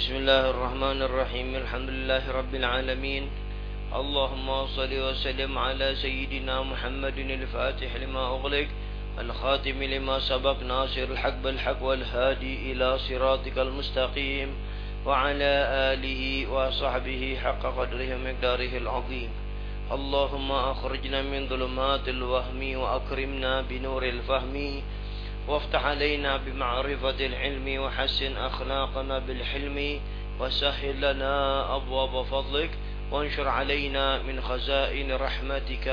بسم الله الرحمن الرحيم. الحمد لله رب العالمين. اللهم صل وسلم على سيدنا محمد الفاتح لما أغلق الخاتم لما سبق ناصر الحق بالحق والهادي إلى صراطك المستقيم وعلى آله وصحبه حق قدره ومقداره العظيم. اللهم أخرجنا من ظلمات الوهم وأكرمنا بنور الفهم. وافتح علينا بمعرفة العلم وحسن أخلاقنا بالحلم وسهل لنا أبواب فضلك وانشر علينا من خزائن رحمتك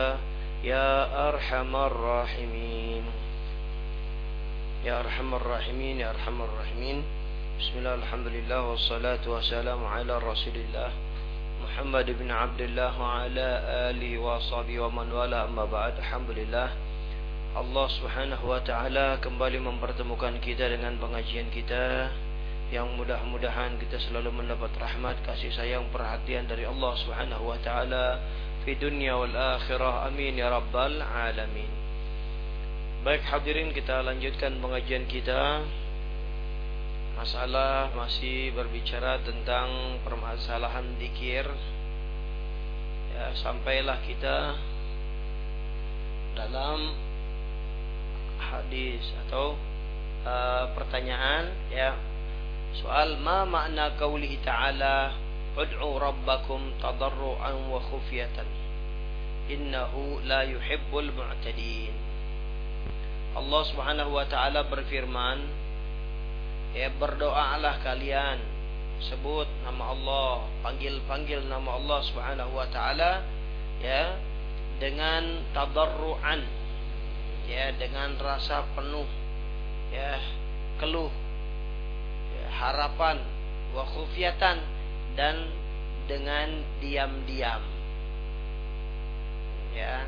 يا أرحم الراحمين. يا أرحم الراحمين يا أرحم الراحمين. بسم الله الحمد لله والصلاة والسلام على رسول الله محمد بن عبد الله وعلى آله وصحبه ومن والاه. أما بعد الحمد لله. Allah Subhanahu wa taala kembali mempertemukan kita dengan pengajian kita yang mudah-mudahan kita selalu mendapat rahmat kasih sayang perhatian dari Allah Subhanahu wa taala dunia wal akhirah. Amin ya rabbal alamin. Baik hadirin kita lanjutkan pengajian kita. Masalah masih berbicara tentang permasalahan dikir. Ya, Sampailah kita dalam hadis atau uh, pertanyaan ya. Soal ma makna qaulihi ta'ala ud'u rabbakum tadarruan wa khufyatan innahu la yuhibbul mu'tadin. Allah Subhanahu wa taala berfirman ya berdoalah kalian sebut nama Allah panggil-panggil nama Allah Subhanahu wa taala ya dengan tadarruan ya dengan rasa penuh ya keluh ya, harapan wa khufyatan dan dengan diam-diam. Ya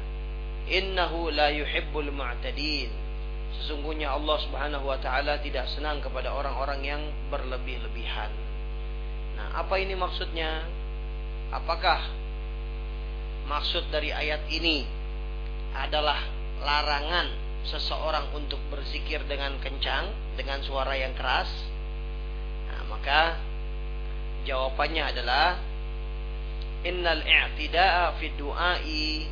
innahu la yuhibbul mu'tadin. Sesungguhnya Allah Subhanahu wa taala tidak senang kepada orang-orang yang berlebih-lebihan. Nah apa ini maksudnya? Apakah maksud dari ayat ini adalah larangan seseorang untuk berzikir dengan kencang dengan suara yang keras? Nah, maka jawabannya adalah innal i'tida'a fi du'ai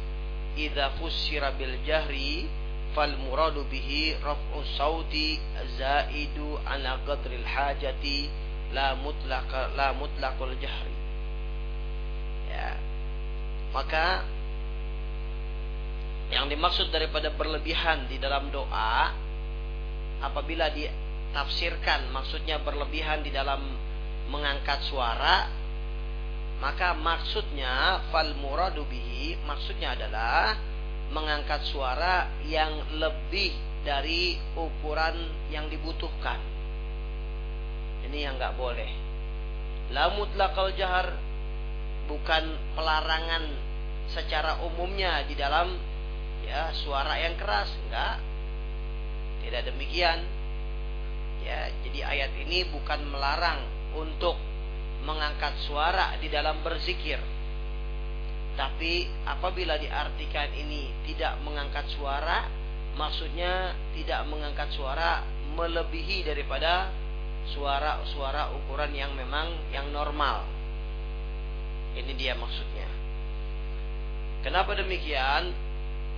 idza fussira bil jahri fal muradu bihi raf'u sauti zaidu ala qadril hajati la mutlaq la mutlaqul jahri. Ya. Maka yang dimaksud daripada berlebihan di dalam doa apabila ditafsirkan maksudnya berlebihan di dalam mengangkat suara maka maksudnya fal muradu bihi maksudnya adalah mengangkat suara yang lebih dari ukuran yang dibutuhkan. Ini yang nggak boleh. La mutlaqal jahar bukan pelarangan secara umumnya di dalam ya suara yang keras. Enggak. Tidak demikian. Ya jadi ayat ini bukan melarang untuk mengangkat suara di dalam berzikir. Tapi apabila diartikan ini tidak mengangkat suara maksudnya tidak mengangkat suara melebihi daripada suara-suara ukuran yang memang yang normal. Ini dia maksudnya. Kenapa demikian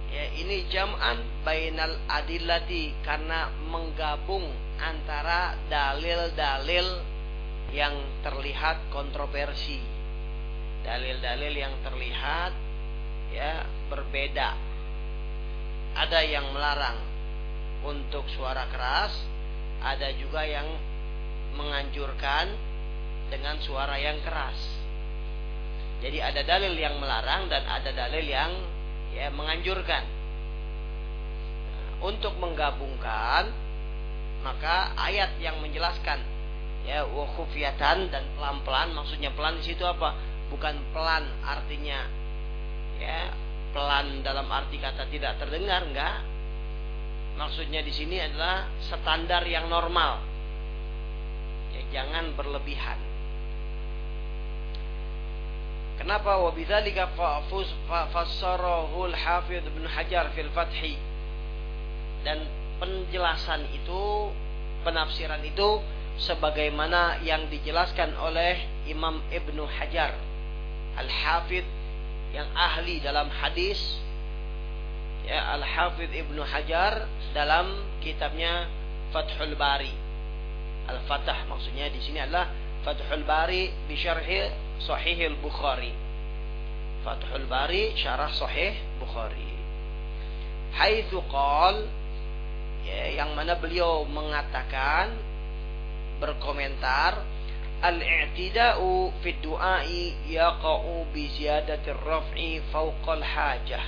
ya ini jam'an bainal adillati karena menggabung antara dalil-dalil yang terlihat kontroversi. Dalil-dalil yang terlihat ya berbeda. Ada yang melarang untuk suara keras ada juga yang menganjurkan dengan suara yang keras. Jadi ada dalil yang melarang dan ada dalil yang ya menganjurkan. Untuk menggabungkan maka ayat yang menjelaskan ya wa dan pelan-pelan maksudnya pelan di situ apa? Bukan pelan artinya ya pelan dalam arti kata tidak terdengar enggak. Maksudnya di sini adalah standar yang normal. Ya jangan berlebihan Kenapa wabidzalika fassarahu al-Hafidz Ibnu Hajar fil Fathi. Dan penjelasan itu, penafsiran itu sebagaimana yang dijelaskan oleh Imam Ibnu Hajar Al-Hafidh yang ahli dalam hadis ya Al-Hafidh Ibnu Hajar dalam kitabnya Fathul Bari Al-Fatah maksudnya di sini adalah Fathul Bari bi syarhi Sahih Al-Bukhari. Fathul Bari syarah Sahih Bukhari. Haitsu qal ya, yang mana beliau mengatakan berkomentar al-i'tida'u fi du'ai yaqa'u bi ziyadatir raf'i fawqal hajah.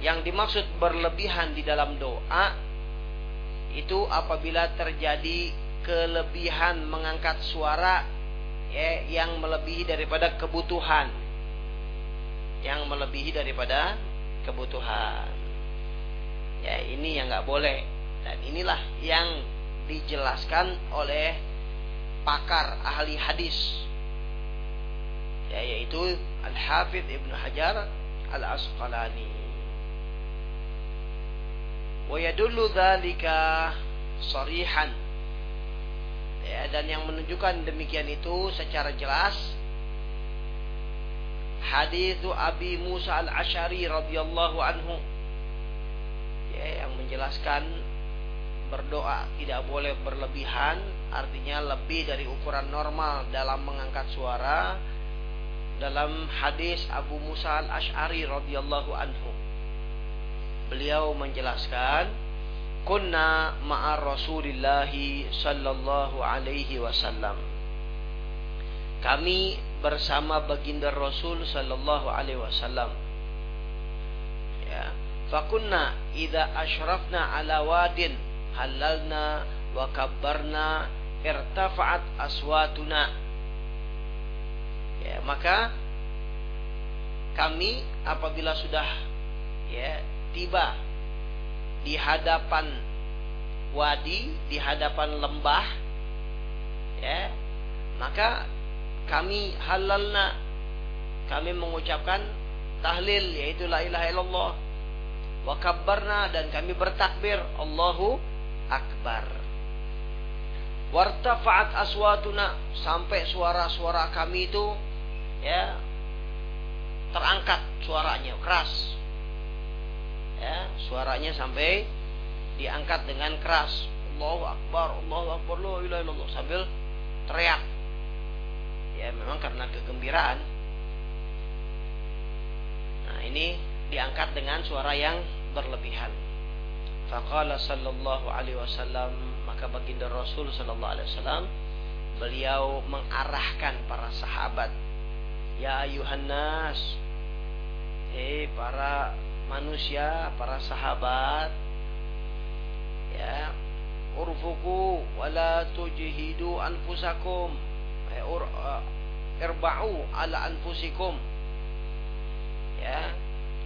Yang dimaksud berlebihan di dalam doa itu apabila terjadi kelebihan mengangkat suara ya, yang melebihi daripada kebutuhan. Yang melebihi daripada kebutuhan. Ya ini yang nggak boleh. Dan inilah yang dijelaskan oleh pakar ahli hadis. Ya, yaitu Al-Hafidh Ibnu Hajar Al-Asqalani. Wa yadullu dzalika ya, dan yang menunjukkan demikian itu secara jelas hadis Abi Musa Al-Asy'ari radhiyallahu anhu. Ya, yang menjelaskan berdoa tidak boleh berlebihan artinya lebih dari ukuran normal dalam mengangkat suara dalam hadis Abu Musa al-Ash'ari radhiyallahu anhu. Beliau menjelaskan kunna ma'ar Rasulillah sallallahu alaihi wasallam. Kami bersama baginda Rasul sallallahu alaihi wasallam. Ya. Fakunna idza asyrafna ala wadin halalna wa kabbarna irtafa'at aswatuna. Ya maka kami apabila sudah ya tiba di hadapan wadi di hadapan lembah ya maka kami halalna kami mengucapkan tahlil yaitu la ilaha illallah wa kabbarna dan kami bertakbir Allahu akbar. Wartafa'at aswatuna sampai suara-suara kami itu ya terangkat suaranya keras. Ya, suaranya sampai diangkat dengan keras. Allahu akbar, Allahu akbar, la ilaha illallah sambil teriak. Ya, memang karena kegembiraan. Nah, ini diangkat dengan suara yang berlebihan. Faqala sallallahu alaihi wasallam maka baginda Rasul sallallahu alaihi wasallam beliau mengarahkan para sahabat ya ayuhan nas eh para manusia para sahabat ya urfuku wala tujhidu anfusakum eh, ur, uh, irba'u ala anfusikum ya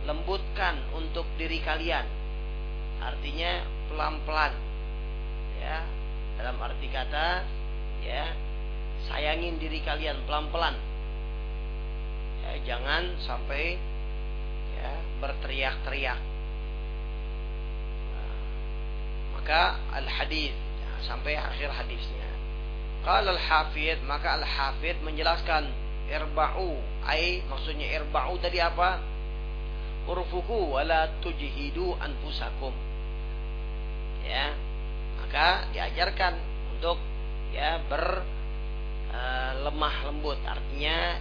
lembutkan untuk diri kalian. Artinya pelan-pelan ya dalam arti kata ya sayangin diri kalian pelan-pelan. Ya jangan sampai ya berteriak-teriak. Nah, maka al hadis ya, sampai akhir hadisnya. Kalau al hafid maka al hafid menjelaskan irba'u. Ai maksudnya irba'u tadi apa? Urfuku wala tujhidu anfusakum. Ya maka diajarkan untuk ya ber uh, lemah lembut. Artinya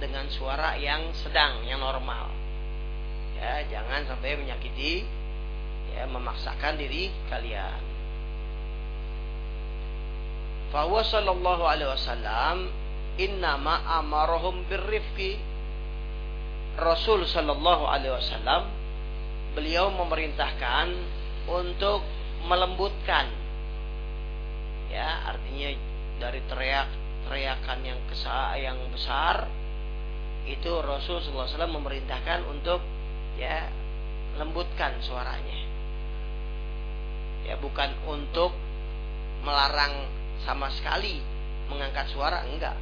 dengan suara yang sedang yang normal ya jangan sampai menyakiti ya memaksakan diri kalian. Fahuwa sallallahu alaihi wasallam innama amarahum birrifqi. Rasul sallallahu alaihi wasallam beliau memerintahkan untuk melembutkan. Ya artinya dari teriak teriakan yang kesal yang besar itu Rasul SAW memerintahkan untuk ya lembutkan suaranya. Ya bukan untuk melarang sama sekali mengangkat suara enggak.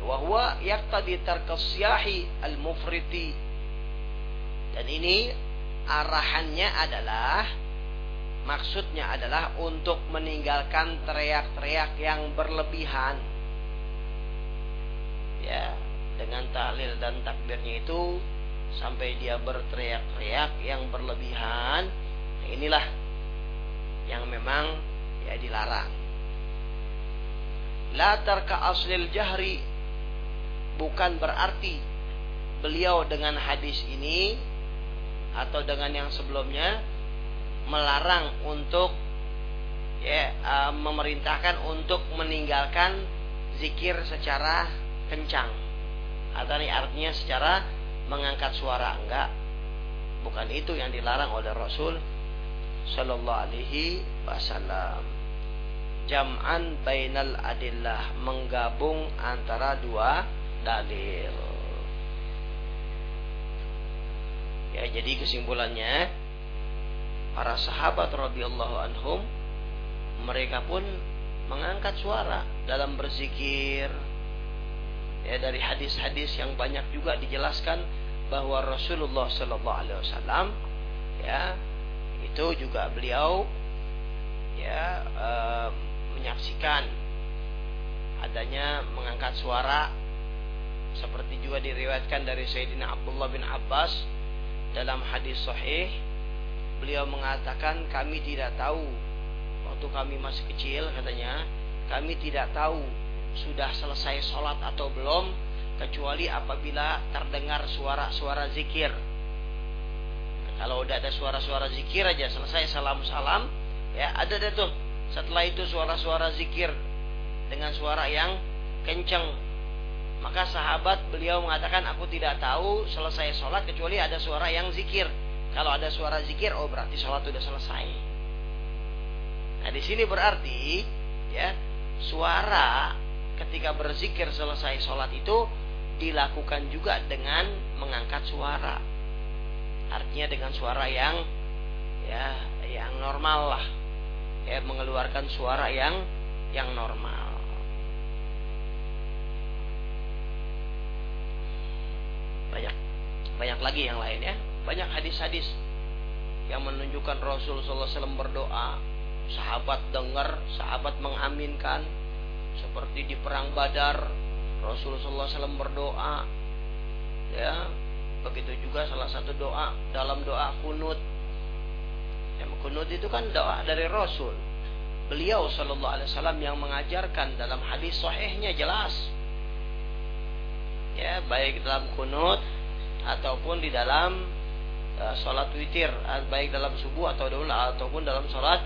Wahwa yaqtadi tarkasyahi al-mufriti. Dan ini arahannya adalah maksudnya adalah untuk meninggalkan teriak-teriak yang berlebihan. Ya dengan tahlil dan takbirnya itu sampai dia berteriak-teriak yang berlebihan inilah yang memang ya dilarang. La tarka aslil jahri bukan berarti beliau dengan hadis ini atau dengan yang sebelumnya melarang untuk ya uh, memerintahkan untuk meninggalkan zikir secara kencang. Atau artinya secara mengangkat suara enggak? Bukan itu yang dilarang oleh Rasul Shallallahu Alaihi Wasallam. Jam'an bainal adillah menggabung antara dua dalil. Ya jadi kesimpulannya para sahabat radhiyallahu anhum mereka pun mengangkat suara dalam berzikir. Ya dari hadis-hadis yang banyak juga dijelaskan bahwa Rasulullah Shallallahu Alaihi Wasallam ya itu juga beliau ya e, menyaksikan adanya mengangkat suara seperti juga diriwayatkan dari Sayyidina Abdullah bin Abbas dalam hadis sahih. Beliau mengatakan kami tidak tahu. Waktu kami masih kecil katanya kami tidak tahu sudah selesai sholat atau belum kecuali apabila terdengar suara-suara zikir. Kalau udah ada suara-suara zikir aja selesai salam-salam ya ada deh tuh setelah itu suara-suara zikir dengan suara yang kenceng. Maka sahabat beliau mengatakan aku tidak tahu selesai sholat kecuali ada suara yang zikir. Kalau ada suara zikir, oh berarti sholat sudah selesai. Nah di sini berarti ya suara ketika berzikir selesai sholat itu dilakukan juga dengan mengangkat suara. Artinya dengan suara yang ya yang normal lah. Ya mengeluarkan suara yang yang normal. Banyak banyak lagi yang lain ya banyak hadis-hadis yang menunjukkan Rasul SAW berdoa, sahabat dengar, sahabat mengaminkan, seperti di perang Badar, Rasul SAW berdoa, ya begitu juga salah satu doa dalam doa kunut. Yang kunut itu kan doa dari Rasul. Beliau Shallallahu Alaihi Wasallam yang mengajarkan dalam hadis sahihnya jelas, ya baik dalam kunut ataupun di dalam uh, sholat witir baik dalam subuh atau dulu ataupun dalam sholat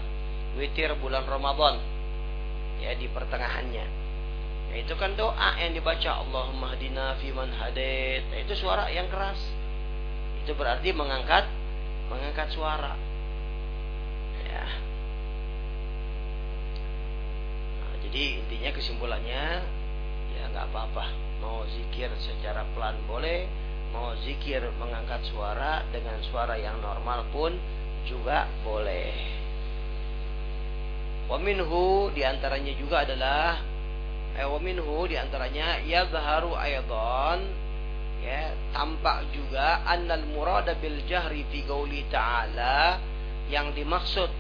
witir bulan Ramadan ya di pertengahannya ya, itu kan doa yang dibaca Allahumma hadina man hadait. Ya, itu suara yang keras. Itu berarti mengangkat mengangkat suara. Ya. Nah, jadi intinya kesimpulannya ya nggak apa-apa. Mau zikir secara pelan boleh mau zikir mengangkat suara dengan suara yang normal pun juga boleh. Waminhu di antaranya juga adalah eh, waminhu di antaranya ya baharu aydan ya tampak juga annal murada bil jahri fi qauli ta'ala yang dimaksud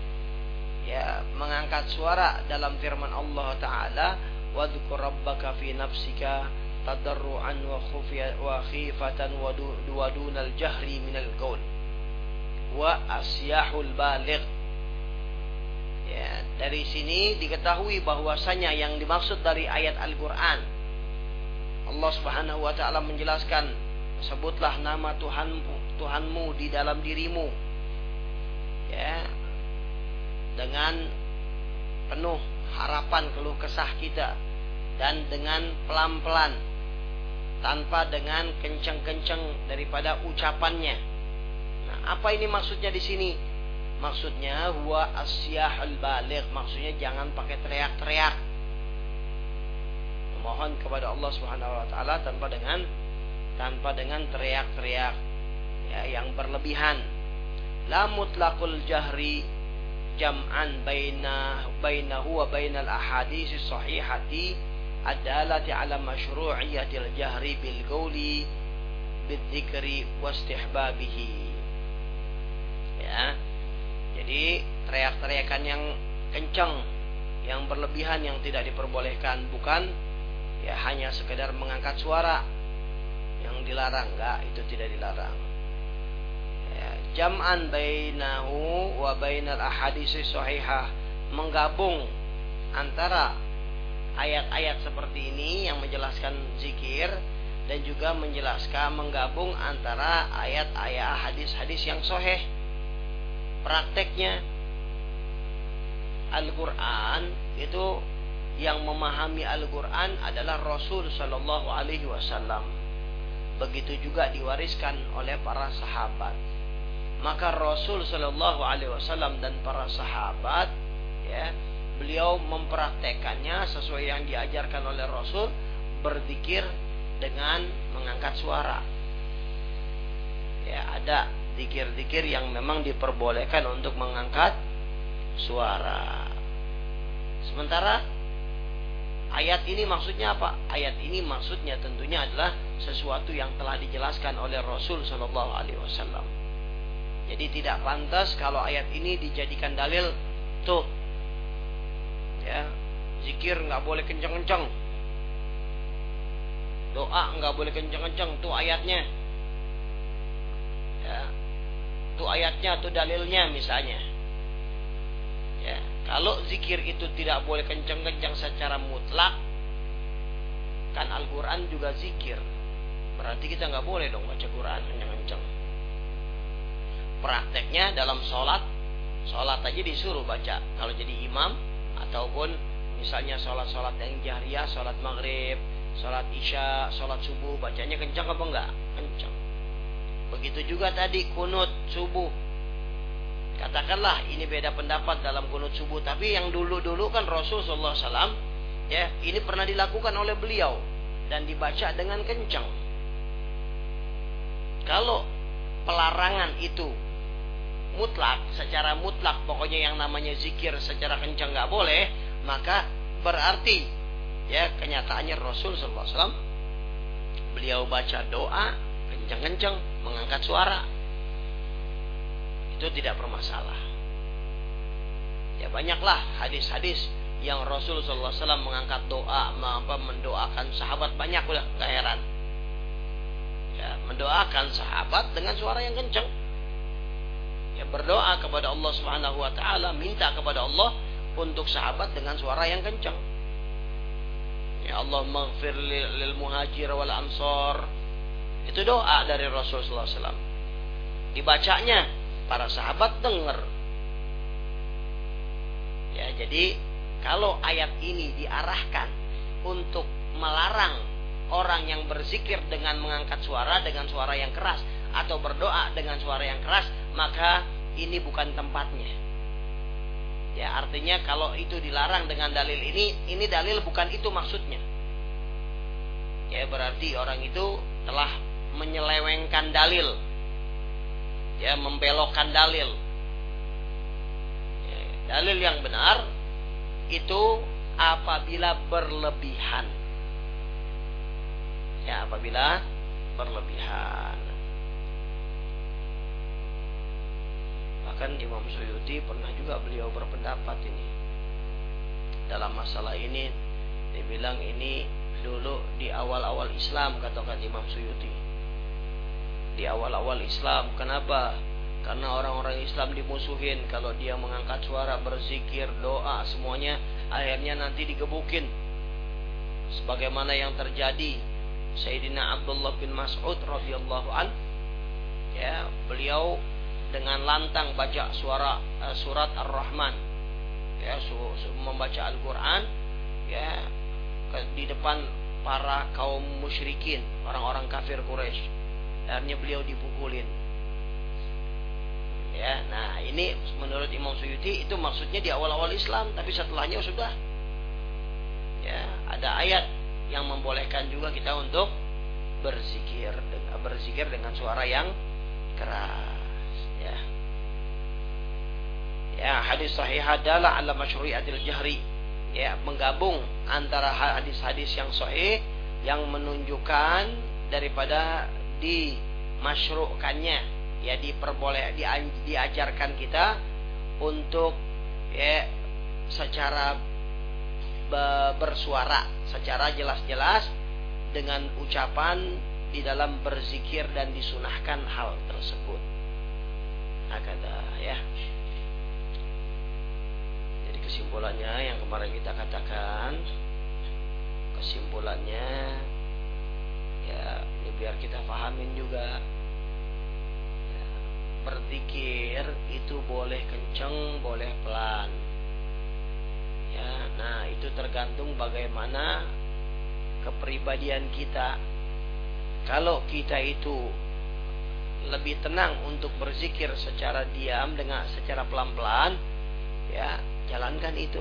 ya mengangkat suara dalam firman Allah taala wa rabbaka fi nafsika tadarruan wa wa khifatan wa dunal jahri minal qaul wa asyahul baligh ya dari sini diketahui bahwasanya yang dimaksud dari ayat Al-Qur'an Allah Subhanahu wa taala menjelaskan sebutlah nama Tuhanmu Tuhanmu di dalam dirimu ya dengan penuh harapan keluh kesah kita dan dengan pelan-pelan tanpa dengan kenceng-kenceng daripada ucapannya. Nah, apa ini maksudnya di sini? Maksudnya huwa asyahul balik. Maksudnya jangan pakai teriak-teriak. mohon kepada Allah Subhanahu wa taala tanpa dengan tanpa dengan teriak-teriak ya, yang berlebihan. La mutlaqul jahri jam'an baina bainahu wa bainal ahadits sahihati adalati ala masyru'iyatil jahri bil qawli bidzikri wastihbabihi. Ya. Jadi teriak-teriakan yang kencang, yang berlebihan yang tidak diperbolehkan, bukan ya hanya sekedar mengangkat suara. Yang dilarang, enggak, itu tidak dilarang. Ya, jam'an bainahu wa bainal ahadits sahihah, menggabung antara ayat-ayat seperti ini yang menjelaskan zikir dan juga menjelaskan menggabung antara ayat-ayat hadis-hadis yang soheh prakteknya. Al-Quran itu yang memahami Al-Quran adalah Rasul Shallallahu Alaihi Wasallam. Begitu juga diwariskan oleh para sahabat. Maka Rasul Shallallahu Alaihi Wasallam dan para sahabat ya beliau mempraktekannya sesuai yang diajarkan oleh Rasul berzikir dengan mengangkat suara. Ya, ada zikir-zikir yang memang diperbolehkan untuk mengangkat suara. Sementara ayat ini maksudnya apa? Ayat ini maksudnya tentunya adalah sesuatu yang telah dijelaskan oleh Rasul Shallallahu Alaihi Wasallam. Jadi tidak pantas kalau ayat ini dijadikan dalil tuh ya zikir nggak boleh kencang-kencang doa nggak boleh kencang-kencang tuh ayatnya ya tuh ayatnya tuh dalilnya misalnya ya kalau zikir itu tidak boleh kencang-kencang secara mutlak kan Al-Quran juga zikir berarti kita nggak boleh dong baca Quran kencang-kencang prakteknya dalam sholat sholat aja disuruh baca kalau jadi imam ataupun misalnya sholat-sholat yang jahriyah, sholat maghrib, sholat isya, sholat subuh, bacanya kencang apa enggak? Kencang. Begitu juga tadi kunut subuh. Katakanlah ini beda pendapat dalam kunut subuh, tapi yang dulu-dulu kan Rasul Sallallahu Alaihi Wasallam ya ini pernah dilakukan oleh beliau dan dibaca dengan kencang. Kalau pelarangan itu mutlak secara mutlak pokoknya yang namanya zikir secara kencang nggak boleh maka berarti ya kenyataannya Rasul SAW beliau baca doa kencang-kencang mengangkat suara itu tidak bermasalah ya banyaklah hadis-hadis yang Rasul SAW mengangkat doa apa mendoakan sahabat banyak udah gak heran ya mendoakan sahabat dengan suara yang kencang ya berdoa kepada Allah Subhanahu wa taala, minta kepada Allah untuk sahabat dengan suara yang kencang. Ya Allah maghfir lil muhajir wal ansor. Itu doa dari Rasulullah SAW. Dibacanya para sahabat dengar. Ya, jadi kalau ayat ini diarahkan untuk melarang orang yang berzikir dengan mengangkat suara dengan suara yang keras atau berdoa dengan suara yang keras maka ini bukan tempatnya. Ya, artinya kalau itu dilarang dengan dalil ini, ini dalil bukan itu maksudnya. Ya, berarti orang itu telah menyelewengkan dalil. Ya, membelokkan dalil. Ya, dalil yang benar itu apabila berlebihan. Ya, apabila berlebihan. Bahkan Imam Suyuti pernah juga beliau berpendapat ini. Dalam masalah ini dibilang ini dulu di awal-awal Islam katakan Imam Suyuti. Di awal-awal Islam, kenapa? Karena orang-orang Islam dimusuhin kalau dia mengangkat suara, berzikir, doa, semuanya akhirnya nanti digebukin. Sebagaimana yang terjadi Sayyidina Abdullah bin Mas'ud radhiyallahu an ya, beliau dengan lantang baca suara uh, surat Ar-Rahman ya su, su, membaca Al-Qur'an ya ke, di depan para kaum musyrikin orang-orang kafir Quraisy akhirnya beliau dipukulin. Ya nah ini menurut Imam Suyuti itu maksudnya di awal-awal Islam tapi setelahnya sudah. Ya ada ayat yang membolehkan juga kita untuk berzikir berzikir dengan suara yang keras ya. Ya hadis sahih adalah ala masyru'iatil jahri. Ya menggabung antara hadis-hadis yang sahih yang menunjukkan daripada di masyru'kannya ya diperboleh di, diajarkan kita untuk ya secara bersuara secara jelas-jelas dengan ucapan di dalam berzikir dan disunahkan hal tersebut. Hakada ya. Jadi kesimpulannya yang kemarin kita katakan kesimpulannya ya biar kita pahamin juga. Ya, berzikir itu boleh kenceng boleh pelan. Ya nah itu tergantung bagaimana kepribadian kita. Kalau kita itu lebih tenang untuk berzikir secara diam dengan secara pelan-pelan ya jalankan itu.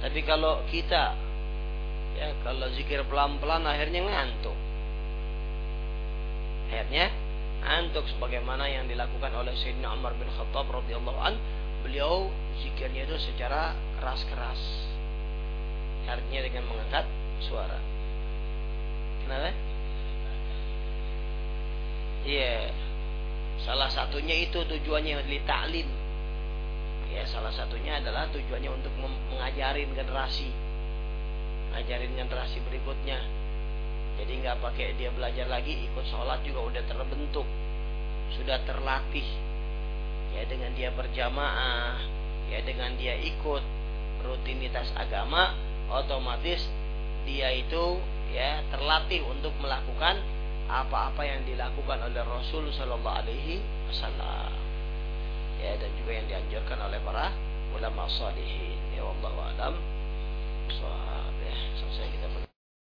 Tapi kalau kita ya kalau zikir pelan-pelan akhirnya ngantuk akhirnya ngantuk sebagaimana yang dilakukan oleh Sayyidina Umar bin Khattab radhiyallahu an beliau zikirnya itu secara keras-keras artinya dengan mengangkat suara kenapa Iya. Salah satunya itu tujuannya li ta'lim. Ya, salah satunya adalah tujuannya untuk mengajarin generasi. Ngajarin generasi berikutnya. Jadi nggak pakai dia belajar lagi ikut sholat juga udah terbentuk. Sudah terlatih. Ya dengan dia berjamaah, ya dengan dia ikut rutinitas agama, otomatis dia itu ya terlatih untuk melakukan apa-apa yang dilakukan oleh Rasul Sallallahu Alaihi Wasallam ya dan juga yang dianjurkan oleh para ulama salihin ya Allah alam so, ya selesai kita